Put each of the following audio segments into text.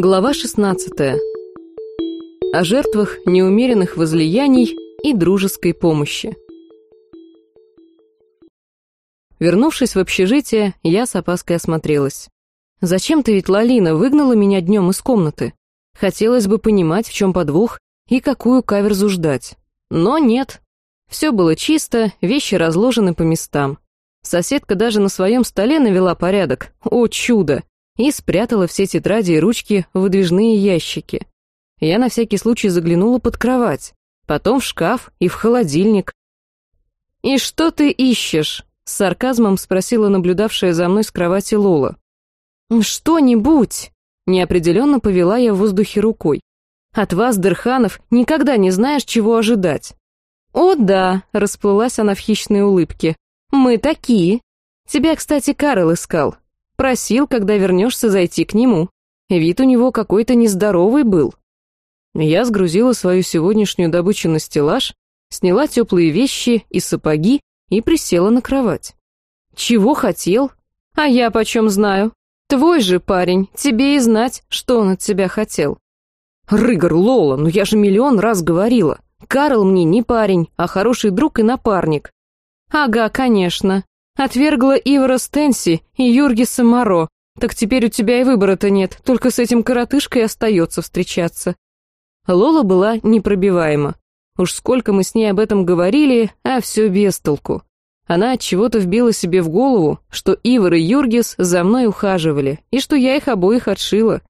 Глава 16. О жертвах неумеренных возлияний и дружеской помощи. Вернувшись в общежитие, я с опаской осмотрелась. Зачем-то ведь Лалина выгнала меня днем из комнаты. Хотелось бы понимать, в чем подвох и какую каверзу ждать. Но нет. Все было чисто, вещи разложены по местам. Соседка даже на своем столе навела порядок. О, чудо! И спрятала все тетради и ручки в выдвижные ящики. Я на всякий случай заглянула под кровать, потом в шкаф и в холодильник. «И что ты ищешь?» — с сарказмом спросила наблюдавшая за мной с кровати Лола. «Что-нибудь!» — неопределенно повела я в воздухе рукой. «От вас, Дырханов, никогда не знаешь, чего ожидать». «О да!» — расплылась она в хищной улыбке. «Мы такие!» Тебя, кстати, Карл искал. Просил, когда вернешься, зайти к нему. Вид у него какой-то нездоровый был. Я сгрузила свою сегодняшнюю добычу на стеллаж, сняла теплые вещи и сапоги и присела на кровать. Чего хотел? А я почем знаю? Твой же парень, тебе и знать, что он от тебя хотел. Рыгор, Лола, ну я же миллион раз говорила. Карл мне не парень, а хороший друг и напарник. Ага, конечно. Отвергла Ивара Стенси и Юргиса Моро. Так теперь у тебя и выбора-то нет, только с этим коротышкой остается встречаться. Лола была непробиваема. Уж сколько мы с ней об этом говорили, а все без толку. Она от чего-то вбила себе в голову, что Ивар и Юргис за мной ухаживали, и что я их обоих отшила.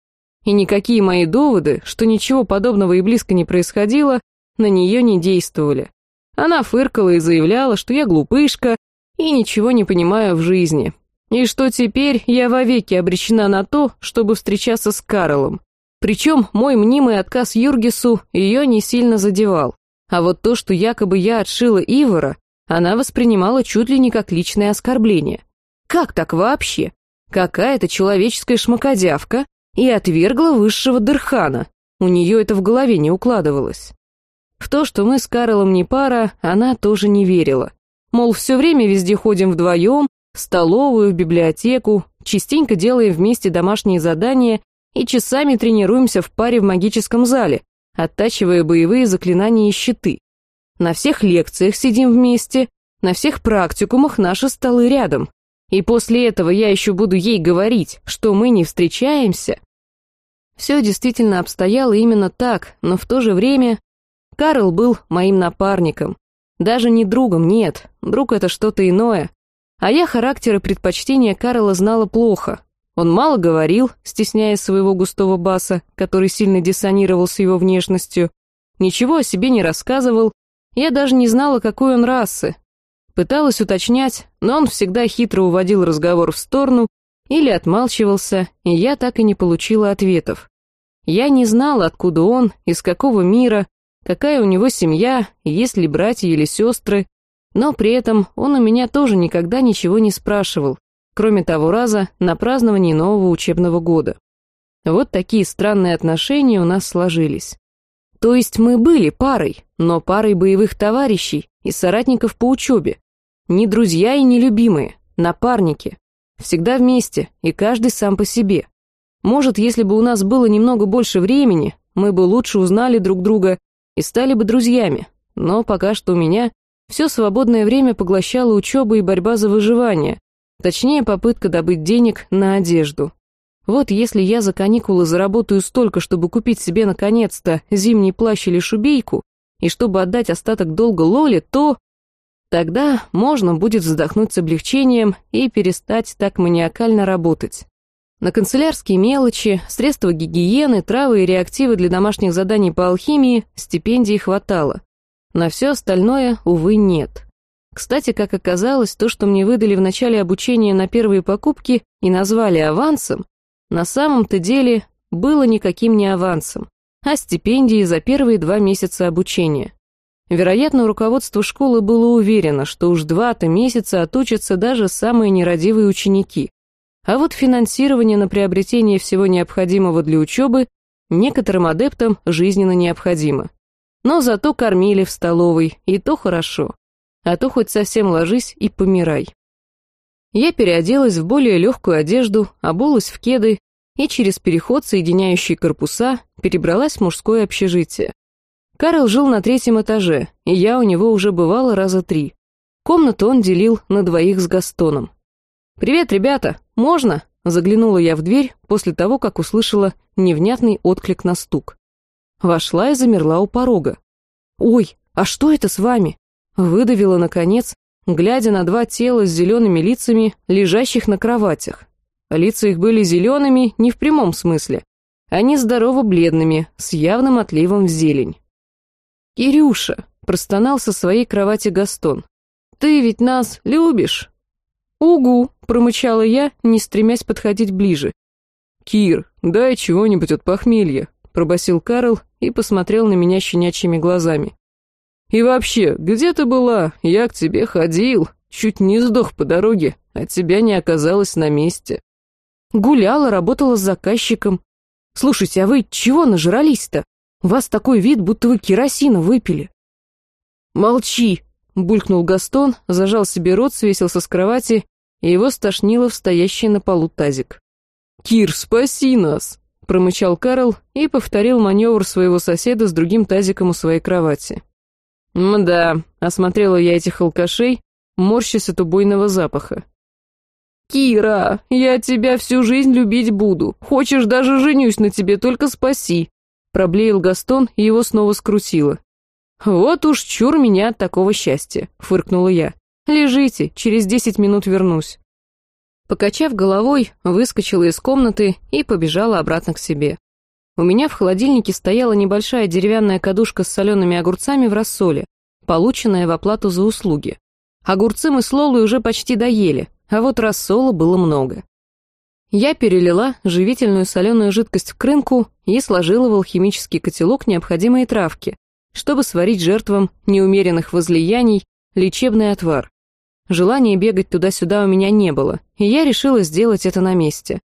И никакие мои доводы, что ничего подобного и близко не происходило, на нее не действовали. Она фыркала и заявляла, что я глупышка, и ничего не понимаю в жизни. И что теперь я вовеки обречена на то, чтобы встречаться с Карлом. Причем мой мнимый отказ Юргису ее не сильно задевал. А вот то, что якобы я отшила Ивара, она воспринимала чуть ли не как личное оскорбление. Как так вообще? Какая-то человеческая шмакодявка и отвергла высшего Дырхана. У нее это в голове не укладывалось. В то, что мы с Карлом не пара, она тоже не верила. Мол, все время везде ходим вдвоем, в столовую, в библиотеку, частенько делаем вместе домашние задания и часами тренируемся в паре в магическом зале, оттачивая боевые заклинания и щиты. На всех лекциях сидим вместе, на всех практикумах наши столы рядом. И после этого я еще буду ей говорить, что мы не встречаемся. Все действительно обстояло именно так, но в то же время Карл был моим напарником, даже не другом, нет, друг это что-то иное. А я характер и предпочтения Карла знала плохо. Он мало говорил, стесняясь своего густого баса, который сильно диссонировал с его внешностью, ничего о себе не рассказывал, я даже не знала, какой он расы. Пыталась уточнять, но он всегда хитро уводил разговор в сторону или отмалчивался, и я так и не получила ответов. Я не знала, откуда он, из какого мира, какая у него семья, есть ли братья или сестры, но при этом он у меня тоже никогда ничего не спрашивал, кроме того раза на праздновании нового учебного года. Вот такие странные отношения у нас сложились. То есть мы были парой, но парой боевых товарищей и соратников по учебе. Не друзья и не любимые, напарники. Всегда вместе, и каждый сам по себе. Может, если бы у нас было немного больше времени, мы бы лучше узнали друг друга и стали бы друзьями, но пока что у меня все свободное время поглощало учеба и борьба за выживание, точнее попытка добыть денег на одежду. Вот если я за каникулы заработаю столько, чтобы купить себе наконец-то зимний плащ или шубейку, и чтобы отдать остаток долга Лоле, то... Тогда можно будет вздохнуть с облегчением и перестать так маниакально работать. На канцелярские мелочи, средства гигиены, травы и реактивы для домашних заданий по алхимии стипендии хватало. На все остальное, увы, нет. Кстати, как оказалось, то, что мне выдали в начале обучения на первые покупки и назвали авансом, на самом-то деле было никаким не авансом, а стипендией за первые два месяца обучения. Вероятно, руководство школы было уверено, что уж два-то месяца отучатся даже самые нерадивые ученики. А вот финансирование на приобретение всего необходимого для учебы некоторым адептам жизненно необходимо. Но зато кормили в столовой, и то хорошо. А то хоть совсем ложись и помирай. Я переоделась в более легкую одежду, обулась в кеды и через переход, соединяющий корпуса, перебралась в мужское общежитие. Карл жил на третьем этаже, и я у него уже бывала раза три. Комнату он делил на двоих с Гастоном. «Привет, ребята! Можно?» Заглянула я в дверь после того, как услышала невнятный отклик на стук. Вошла и замерла у порога. «Ой, а что это с вами?» Выдавила, наконец, глядя на два тела с зелеными лицами, лежащих на кроватях. Лица их были зелеными не в прямом смысле. Они здорово-бледными, с явным отливом в зелень. «Кирюша!» — простонал со своей кровати Гастон. «Ты ведь нас любишь?» «Угу!» — промычала я, не стремясь подходить ближе. «Кир, дай чего-нибудь от похмелья», — пробасил Карл и посмотрел на меня щенячьими глазами. «И вообще, где ты была? Я к тебе ходил, чуть не сдох по дороге, а тебя не оказалось на месте». «Гуляла, работала с заказчиком. Слушайте, а вы чего нажрались-то? У вас такой вид, будто вы керосина выпили». «Молчи!» — булькнул Гастон, зажал себе рот, свесился с кровати, и его стошнило в стоящий на полу тазик. «Кир, спаси нас!» — промычал Карл и повторил маневр своего соседа с другим тазиком у своей кровати. «Мда», — осмотрела я этих алкашей, морщась от убойного запаха. «Кира, я тебя всю жизнь любить буду. Хочешь, даже женюсь на тебе, только спаси», Проблеял Гастон, и его снова скрутило. «Вот уж чур меня от такого счастья», — фыркнула я. «Лежите, через десять минут вернусь». Покачав головой, выскочила из комнаты и побежала обратно к себе. У меня в холодильнике стояла небольшая деревянная кадушка с солеными огурцами в рассоле, полученная в оплату за услуги. Огурцы мы с Лолой уже почти доели, а вот рассола было много. Я перелила живительную соленую жидкость в крынку и сложила в алхимический котелок необходимые травки, чтобы сварить жертвам неумеренных возлияний лечебный отвар. Желания бегать туда-сюда у меня не было, и я решила сделать это на месте.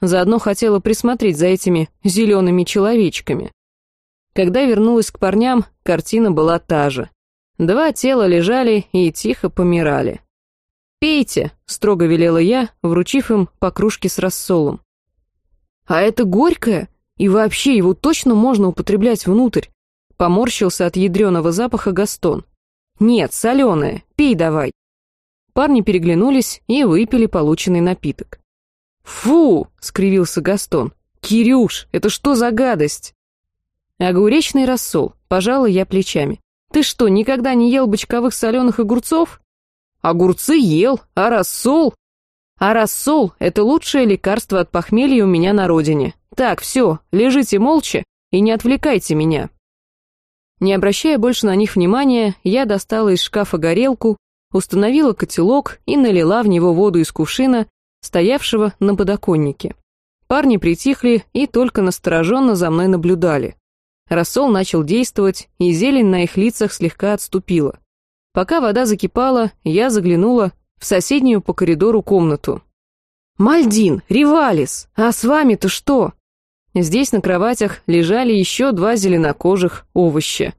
Заодно хотела присмотреть за этими зелеными человечками. Когда вернулась к парням, картина была та же. Два тела лежали и тихо помирали. «Пейте», — строго велела я, вручив им по кружке с рассолом. «А это горькое? И вообще его точно можно употреблять внутрь?» Поморщился от ядреного запаха Гастон. «Нет, соленое, пей давай». Парни переглянулись и выпили полученный напиток. «Фу!» — скривился Гастон. «Кирюш, это что за гадость?» «Огуречный рассол», — пожала я плечами. «Ты что, никогда не ел бочковых соленых огурцов?» Огурцы ел, а рассол... А рассол — это лучшее лекарство от похмелья у меня на родине. Так, все, лежите молча и не отвлекайте меня. Не обращая больше на них внимания, я достала из шкафа горелку, установила котелок и налила в него воду из кувшина, стоявшего на подоконнике. Парни притихли и только настороженно за мной наблюдали. Рассол начал действовать, и зелень на их лицах слегка отступила. Пока вода закипала, я заглянула в соседнюю по коридору комнату. «Мальдин, Ривалис, а с вами-то что?» Здесь на кроватях лежали еще два зеленокожих овоща.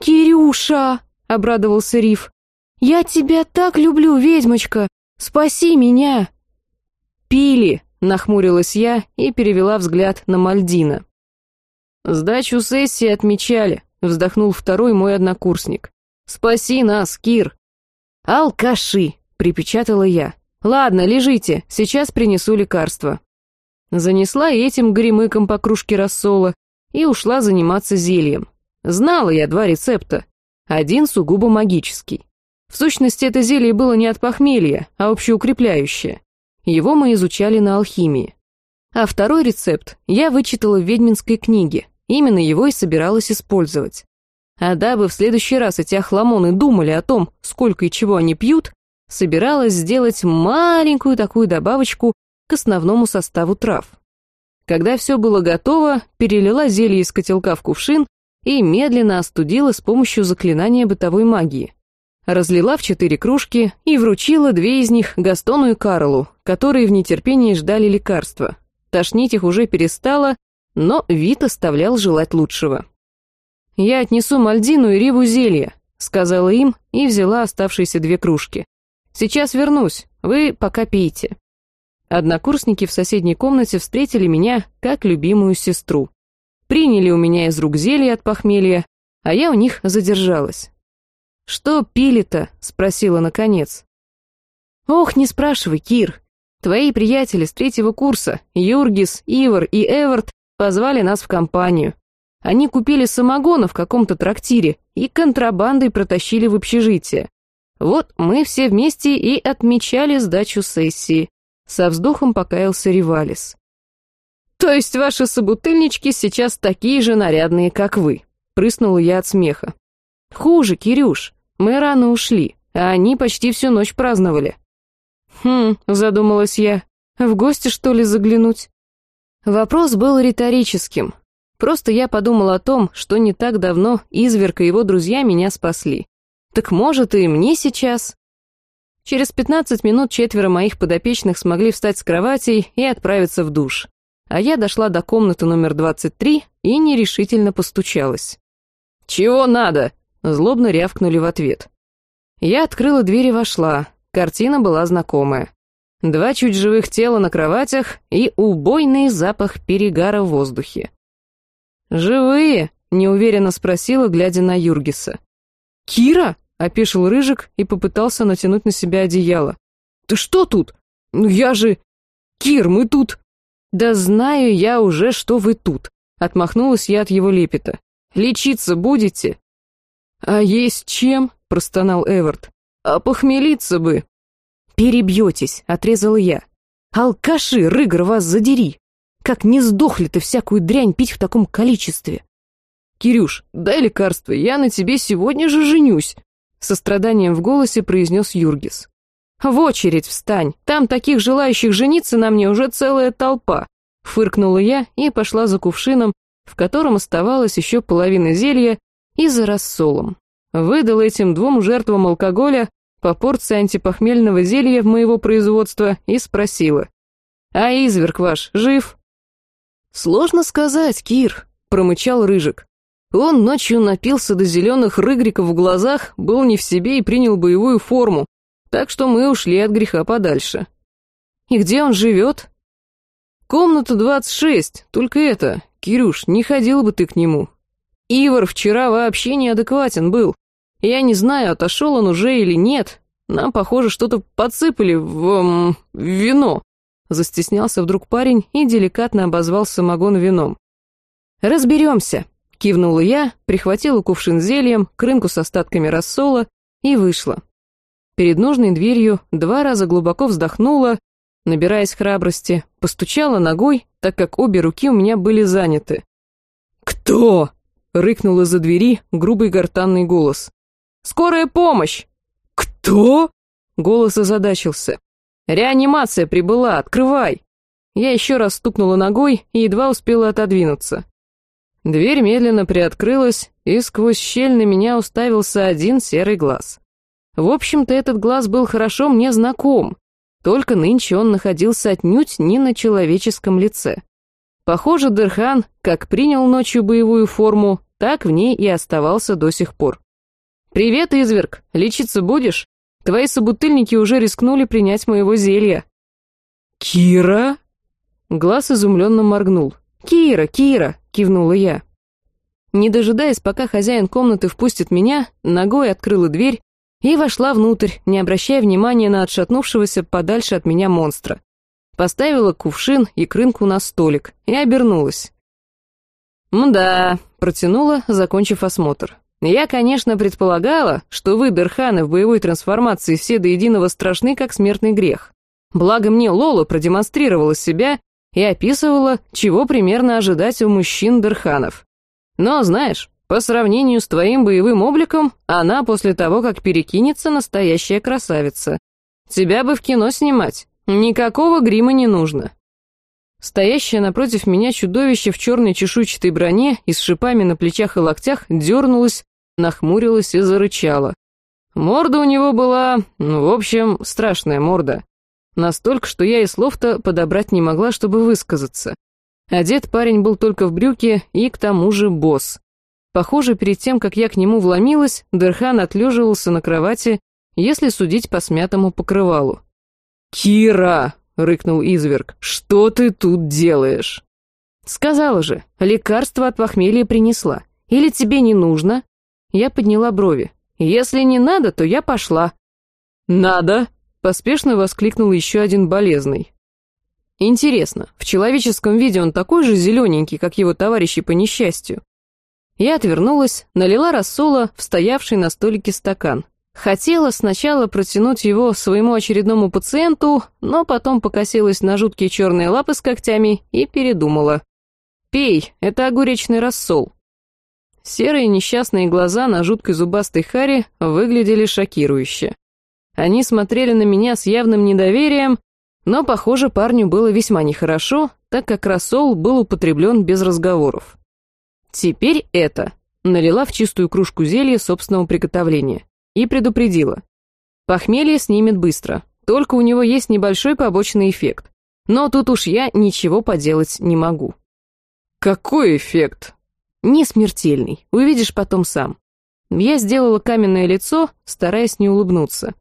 «Кирюша!» — обрадовался Рив. «Я тебя так люблю, ведьмочка! Спаси меня!» «Пили!» — нахмурилась я и перевела взгляд на Мальдина. «Сдачу сессии отмечали», — вздохнул второй мой однокурсник. «Спаси нас, Кир!» «Алкаши!» — припечатала я. «Ладно, лежите, сейчас принесу лекарство». Занесла этим гремыком по кружке рассола и ушла заниматься зельем. Знала я два рецепта. Один сугубо магический. В сущности, это зелье было не от похмелья, а общеукрепляющее. Его мы изучали на алхимии. А второй рецепт я вычитала в ведьминской книге. Именно его и собиралась использовать. А дабы в следующий раз эти охламоны думали о том, сколько и чего они пьют, собиралась сделать маленькую такую добавочку к основному составу трав. Когда все было готово, перелила зелье из котелка в кувшин и медленно остудила с помощью заклинания бытовой магии. Разлила в четыре кружки и вручила две из них Гастону и Карлу, которые в нетерпении ждали лекарства. Тошнить их уже перестало, но вид оставлял желать лучшего. «Я отнесу Мальдину и Риву зелье», — сказала им и взяла оставшиеся две кружки. «Сейчас вернусь, вы пока пейте». Однокурсники в соседней комнате встретили меня как любимую сестру. Приняли у меня из рук зелье от похмелья, а я у них задержалась. «Что пили-то?» — спросила наконец. «Ох, не спрашивай, Кир. Твои приятели с третьего курса, Юргис, Ивар и Эверт, позвали нас в компанию. Они купили самогона в каком-то трактире и контрабандой протащили в общежитие. Вот мы все вместе и отмечали сдачу сессии. Со вздохом покаялся Ривалис. «То есть ваши собутыльнички сейчас такие же нарядные, как вы?» Прыснула я от смеха. «Хуже, Кирюш. Мы рано ушли, а они почти всю ночь праздновали». «Хм», — задумалась я, — «в гости, что ли, заглянуть?» Вопрос был риторическим, Просто я подумал о том, что не так давно изверг и его друзья меня спасли. Так может и мне сейчас? Через 15 минут четверо моих подопечных смогли встать с кроватей и отправиться в душ. А я дошла до комнаты номер 23 и нерешительно постучалась. «Чего надо?» — злобно рявкнули в ответ. Я открыла дверь и вошла. Картина была знакомая. Два чуть живых тела на кроватях и убойный запах перегара в воздухе. «Живые?» — неуверенно спросила, глядя на Юргиса. «Кира?» — опешил Рыжик и попытался натянуть на себя одеяло. «Ты что тут? Ну я же... Кир, мы тут...» «Да знаю я уже, что вы тут», — отмахнулась я от его лепета. «Лечиться будете?» «А есть чем?» — простонал Эвард. «А похмелиться бы». «Перебьетесь», — отрезала я. «Алкаши, Рыгор, вас задери!» Как не сдохли-то всякую дрянь пить в таком количестве? «Кирюш, дай лекарство, я на тебе сегодня же женюсь», со страданием в голосе произнес Юргис. «В очередь встань, там таких желающих жениться на мне уже целая толпа», фыркнула я и пошла за кувшином, в котором оставалась еще половина зелья, и за рассолом. Выдала этим двум жертвам алкоголя по порции антипохмельного зелья моего производства и спросила. «А изверг ваш жив?» «Сложно сказать, Кир», — промычал Рыжик. Он ночью напился до зеленых рыгриков в глазах, был не в себе и принял боевую форму, так что мы ушли от греха подальше. «И где он живет?» «Комната 26, только это, Кирюш, не ходил бы ты к нему. Ивар вчера вообще неадекватен был. Я не знаю, отошел он уже или нет. Нам, похоже, что-то подсыпали в, эм, в вино. Застеснялся вдруг парень и деликатно обозвал самогон вином. «Разберемся», — кивнула я, прихватила кувшин зельем, крынку с остатками рассола и вышла. Перед нужной дверью два раза глубоко вздохнула, набираясь храбрости, постучала ногой, так как обе руки у меня были заняты. «Кто?» — рыкнул из-за двери грубый гортанный голос. «Скорая помощь!» «Кто?» — голос озадачился. «Реанимация прибыла, открывай!» Я еще раз стукнула ногой и едва успела отодвинуться. Дверь медленно приоткрылась, и сквозь щель на меня уставился один серый глаз. В общем-то, этот глаз был хорошо мне знаком, только нынче он находился отнюдь не на человеческом лице. Похоже, Дерхан как принял ночью боевую форму, так в ней и оставался до сих пор. «Привет, изверг, лечиться будешь?» Твои собутыльники уже рискнули принять моего зелья». «Кира?» Глаз изумленно моргнул. «Кира, Кира!» — кивнула я. Не дожидаясь, пока хозяин комнаты впустит меня, ногой открыла дверь и вошла внутрь, не обращая внимания на отшатнувшегося подальше от меня монстра. Поставила кувшин и крынку на столик и обернулась. «Мда», — протянула, закончив осмотр. Я, конечно, предполагала, что вы, Дерханы, в боевой трансформации все до единого страшны, как смертный грех. Благо мне Лола продемонстрировала себя и описывала, чего примерно ожидать у мужчин Дерханов. Но, знаешь, по сравнению с твоим боевым обликом, она после того, как перекинется, настоящая красавица. Тебя бы в кино снимать. Никакого грима не нужно. Стоящее напротив меня чудовище в черной чешуйчатой броне и с шипами на плечах и локтях дернулось, нахмурилась и зарычала. Морда у него была, ну, в общем, страшная морда. Настолько, что я и слов-то подобрать не могла, чтобы высказаться. Одет парень был только в брюки и к тому же босс. Похоже, перед тем, как я к нему вломилась, Дерхан отлеживался на кровати, если судить по смятому покрывалу. «Кира!» — рыкнул изверг. «Что ты тут делаешь?» «Сказала же, лекарство от похмелья принесла. Или тебе не нужно?» Я подняла брови. «Если не надо, то я пошла». «Надо!» — поспешно воскликнул еще один болезный. «Интересно, в человеческом виде он такой же зелененький, как его товарищи по несчастью?» Я отвернулась, налила рассола в стоявший на столике стакан. Хотела сначала протянуть его своему очередному пациенту, но потом покосилась на жуткие черные лапы с когтями и передумала. «Пей, это огуречный рассол». Серые несчастные глаза на жуткой зубастой харе выглядели шокирующе. Они смотрели на меня с явным недоверием, но, похоже, парню было весьма нехорошо, так как рассол был употреблен без разговоров. Теперь это. Налила в чистую кружку зелья собственного приготовления. И предупредила. Похмелье снимет быстро, только у него есть небольшой побочный эффект. Но тут уж я ничего поделать не могу. Какой эффект? Не смертельный, увидишь потом сам. Я сделала каменное лицо, стараясь не улыбнуться.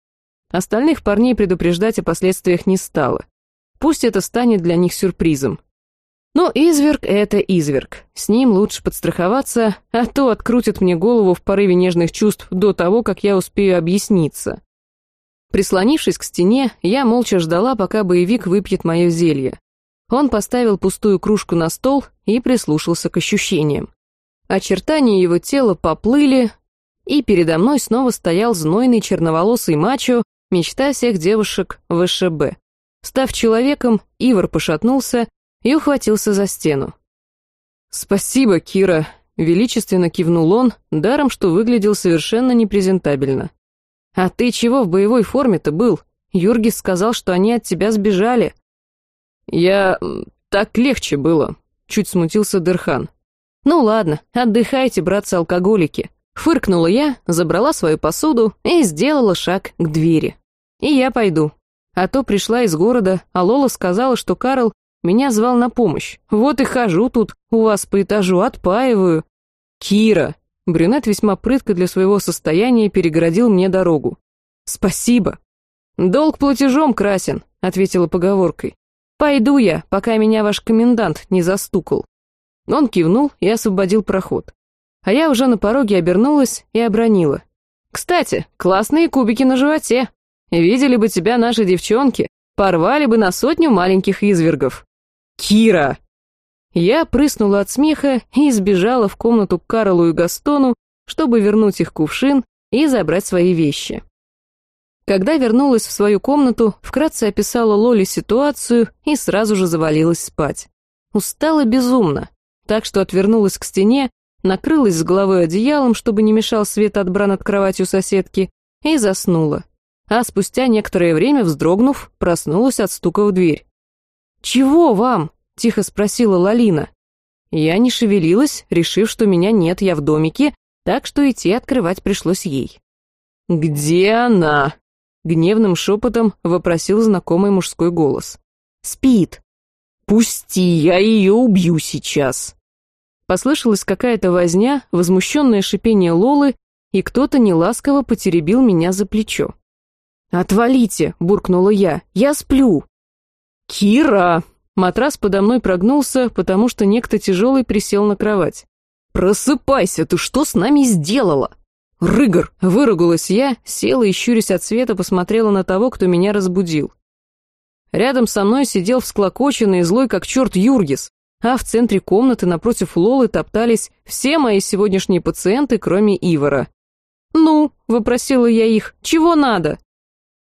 Остальных парней предупреждать о последствиях не стало. Пусть это станет для них сюрпризом. Но изверг — это изверг. С ним лучше подстраховаться, а то открутит мне голову в порыве нежных чувств до того, как я успею объясниться. Прислонившись к стене, я молча ждала, пока боевик выпьет мое зелье. Он поставил пустую кружку на стол и прислушался к ощущениям. Очертания его тела поплыли, и передо мной снова стоял знойный черноволосый мачо, мечта всех девушек ВШБ. Став человеком, Ивар пошатнулся и ухватился за стену. «Спасибо, Кира», — величественно кивнул он, даром что выглядел совершенно непрезентабельно. «А ты чего в боевой форме-то был? Юргис сказал, что они от тебя сбежали». «Я... так легче было», — чуть смутился Дерхан. «Ну ладно, отдыхайте, братцы-алкоголики». Фыркнула я, забрала свою посуду и сделала шаг к двери. И я пойду. А то пришла из города, а Лола сказала, что Карл меня звал на помощь. Вот и хожу тут у вас по этажу, отпаиваю. Кира. Брюнет весьма прытко для своего состояния перегородил мне дорогу. Спасибо. Долг платежом красен, ответила поговоркой. Пойду я, пока меня ваш комендант не застукал. Он кивнул и освободил проход. А я уже на пороге обернулась и обронила. «Кстати, классные кубики на животе. Видели бы тебя наши девчонки, порвали бы на сотню маленьких извергов». «Кира!» Я прыснула от смеха и сбежала в комнату к Карлу и Гастону, чтобы вернуть их кувшин и забрать свои вещи. Когда вернулась в свою комнату, вкратце описала Лоле ситуацию и сразу же завалилась спать. Устала безумно, так что отвернулась к стене, накрылась с головой одеялом, чтобы не мешал свет от бран над кроватью соседки, и заснула. А спустя некоторое время, вздрогнув, проснулась от стука в дверь. «Чего вам?» — тихо спросила Лалина. Я не шевелилась, решив, что меня нет, я в домике, так что идти открывать пришлось ей. «Где она?» — гневным шепотом вопросил знакомый мужской голос. «Спит». «Пусти, я ее убью сейчас». Послышалась какая-то возня, возмущенное шипение Лолы, и кто-то неласково потеребил меня за плечо. «Отвалите!» — буркнула я. «Я сплю!» «Кира!» Матрас подо мной прогнулся, потому что некто тяжелый присел на кровать. «Просыпайся, ты что с нами сделала?» «Рыгор!» — выругалась я, села и, щурясь от света, посмотрела на того, кто меня разбудил. Рядом со мной сидел всклокоченный и злой, как черт, Юргис, а в центре комнаты напротив Лолы топтались все мои сегодняшние пациенты, кроме Ивара. «Ну?» — вопросила я их. «Чего надо?»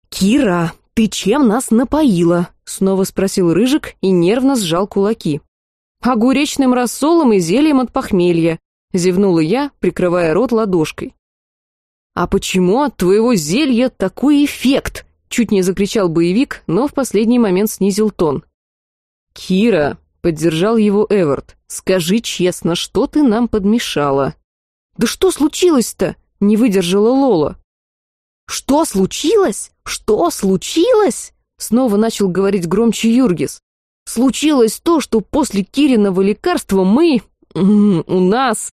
«Кира, ты чем нас напоила?» Снова спросил Рыжик и нервно сжал кулаки. «Огуречным рассолом и зельем от похмелья», зевнула я, прикрывая рот ладошкой. «А почему от твоего зелья такой эффект?» Чуть не закричал боевик, но в последний момент снизил тон. «Кира», — поддержал его Эверт, — «скажи честно, что ты нам подмешала?» «Да что случилось-то?» — не выдержала Лола. «Что случилось? Что случилось?» Снова начал говорить громче Юргис. «Случилось то, что после Кириного лекарства мы... у нас...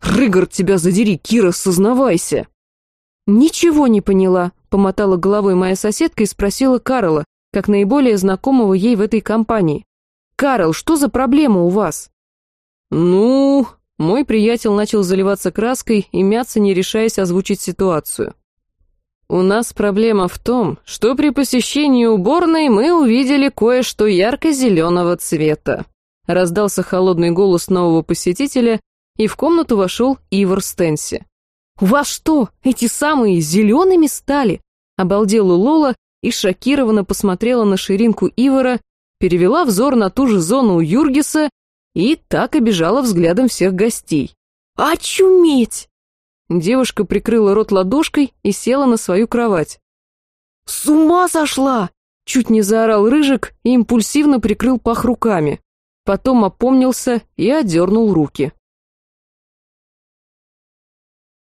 Рыгор, тебя задери, Кира, сознавайся!» «Ничего не поняла», — помотала головой моя соседка и спросила Карла. как наиболее знакомого ей в этой компании. «Карл, что за проблема у вас?» «Ну...» Мой приятель начал заливаться краской и мяться, не решаясь озвучить ситуацию. «У нас проблема в том, что при посещении уборной мы увидели кое-что ярко-зеленого цвета». Раздался холодный голос нового посетителя, и в комнату вошел Ивар Стенси. «У вас что, эти самые зелеными стали?» Обалдела Лола и шокированно посмотрела на ширинку Ивара, перевела взор на ту же зону у Юргиса и так обижала взглядом всех гостей. «Очуметь!» Девушка прикрыла рот ладошкой и села на свою кровать. «С ума сошла!» Чуть не заорал Рыжик и импульсивно прикрыл пах руками. Потом опомнился и одернул руки.